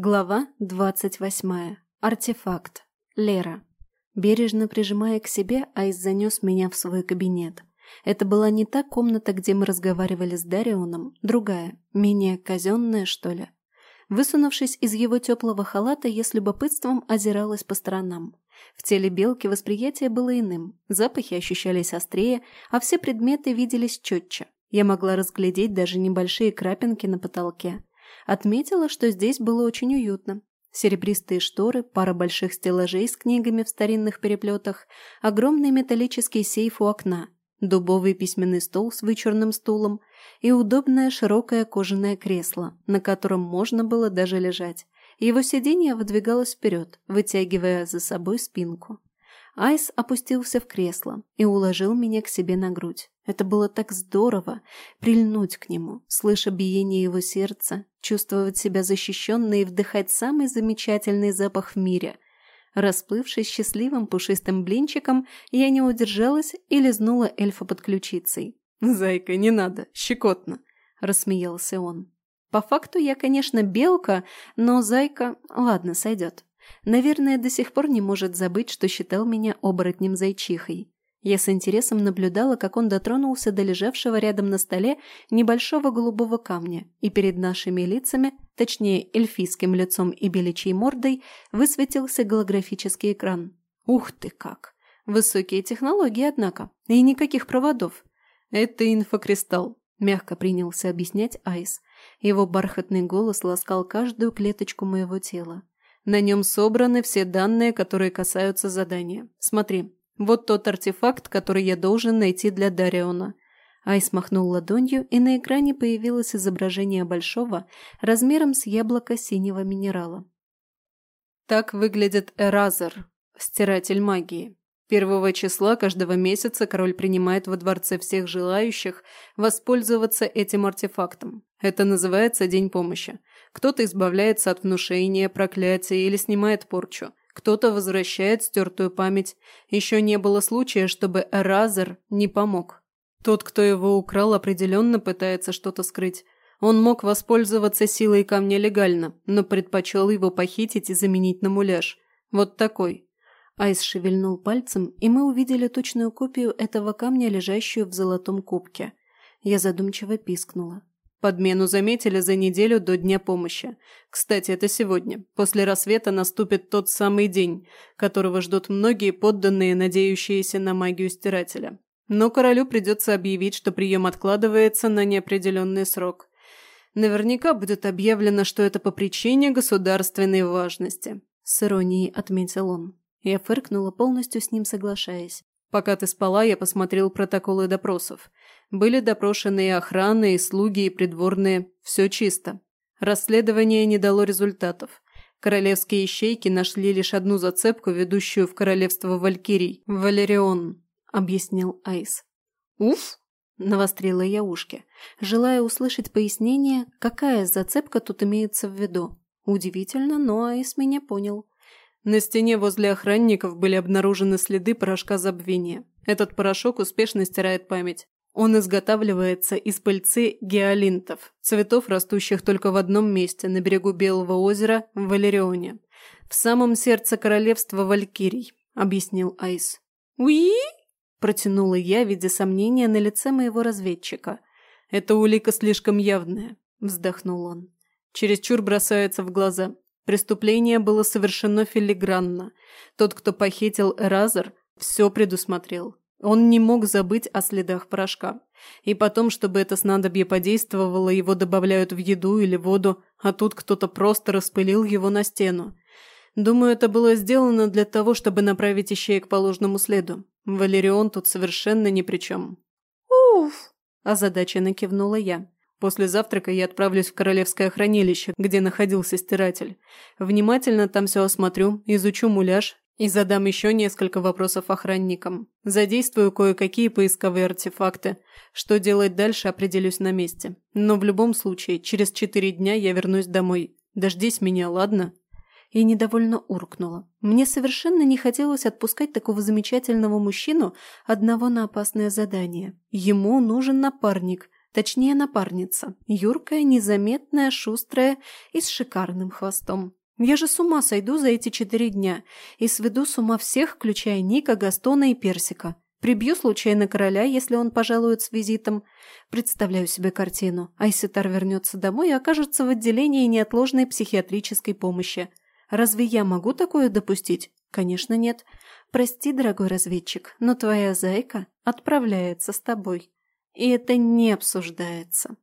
Глава двадцать восьмая. Артефакт. Лера. Бережно прижимая к себе, Айс занес меня в свой кабинет. Это была не та комната, где мы разговаривали с Дарионом, другая, менее казенная, что ли. Высунувшись из его теплого халата, я с любопытством озиралась по сторонам. В теле белки восприятие было иным, запахи ощущались острее, а все предметы виделись четче. Я могла разглядеть даже небольшие крапинки на потолке. Отметила, что здесь было очень уютно. Серебристые шторы, пара больших стеллажей с книгами в старинных переплетах, огромный металлический сейф у окна, дубовый письменный стол с вычурным стулом и удобное широкое кожаное кресло, на котором можно было даже лежать. Его сиденье выдвигалось вперед, вытягивая за собой спинку. Айс опустился в кресло и уложил меня к себе на грудь. Это было так здорово – прильнуть к нему, слыша биение его сердца, чувствовать себя защищенной и вдыхать самый замечательный запах в мире. Расплывшись счастливым пушистым блинчиком, я не удержалась и лизнула эльфа под ключицей. «Зайка, не надо, щекотно!» – рассмеялся он. «По факту я, конечно, белка, но зайка... Ладно, сойдет. Наверное, до сих пор не может забыть, что считал меня оборотнем-зайчихой. Я с интересом наблюдала, как он дотронулся до лежавшего рядом на столе небольшого голубого камня, и перед нашими лицами, точнее эльфийским лицом и беличьей мордой, высветился голографический экран. Ух ты как! Высокие технологии, однако, и никаких проводов. Это инфокристалл, мягко принялся объяснять Айс. Его бархатный голос ласкал каждую клеточку моего тела. На нем собраны все данные, которые касаются задания. Смотри, вот тот артефакт, который я должен найти для Дариона. Айс махнул ладонью, и на экране появилось изображение большого, размером с яблоко синего минерала. Так выглядит Эразер, стиратель магии. Первого числа каждого месяца король принимает во дворце всех желающих воспользоваться этим артефактом. Это называется День помощи. Кто-то избавляется от внушения, проклятия или снимает порчу. Кто-то возвращает стертую память. Еще не было случая, чтобы Эразер не помог. Тот, кто его украл, определенно пытается что-то скрыть. Он мог воспользоваться силой камня легально, но предпочел его похитить и заменить на муляж. Вот такой. Айс шевельнул пальцем, и мы увидели точную копию этого камня, лежащую в золотом кубке. Я задумчиво пискнула. Подмену заметили за неделю до Дня помощи. Кстати, это сегодня. После рассвета наступит тот самый день, которого ждут многие подданные, надеющиеся на магию стирателя. Но королю придется объявить, что прием откладывается на неопределенный срок. Наверняка будет объявлено, что это по причине государственной важности. С иронией отметил он. Я фыркнула, полностью с ним соглашаясь. Пока ты спала, я посмотрел протоколы допросов. Были допрошены и охраны, и слуги, и придворные. Все чисто. Расследование не дало результатов. Королевские ищейки нашли лишь одну зацепку, ведущую в королевство Валькирий – Валерион, объяснил Айс. «Уф!» – навострила я ушки, желая услышать пояснение, какая зацепка тут имеется в виду. Удивительно, но Айс меня понял. На стене возле охранников были обнаружены следы порошка забвения. Этот порошок успешно стирает память. Он изготавливается из пыльцы геолинтов, цветов, растущих только в одном месте, на берегу Белого озера, в Валерионе. В самом сердце королевства Валькирий, объяснил Айс. «Уи?» – протянула я, видя сомнения на лице моего разведчика. «Эта улика слишком явная», – вздохнул он. «Чересчур бросается в глаза. Преступление было совершено филигранно. Тот, кто похитил Эразер, все предусмотрел. Он не мог забыть о следах порошка. И потом, чтобы это снадобье подействовало, его добавляют в еду или воду, а тут кто-то просто распылил его на стену. Думаю, это было сделано для того, чтобы направить ищеек по ложному следу. Валерион тут совершенно ни при чем. «Уф!» – озадаченно кивнула я. После завтрака я отправлюсь в королевское хранилище, где находился стиратель. Внимательно там все осмотрю, изучу муляж и задам еще несколько вопросов охранникам. Задействую кое-какие поисковые артефакты. Что делать дальше, определюсь на месте. Но в любом случае, через четыре дня я вернусь домой. Дождись меня, ладно?» И недовольно уркнула. Мне совершенно не хотелось отпускать такого замечательного мужчину одного на опасное задание. Ему нужен напарник – Точнее, напарница. Юркая, незаметная, шустрая и с шикарным хвостом. Я же с ума сойду за эти четыре дня и сведу с ума всех, включая Ника, Гастона и Персика. Прибью случайно короля, если он пожалует с визитом. Представляю себе картину. Айситар вернется домой и окажется в отделении неотложной психиатрической помощи. Разве я могу такое допустить? Конечно, нет. Прости, дорогой разведчик, но твоя зайка отправляется с тобой. И это не обсуждается.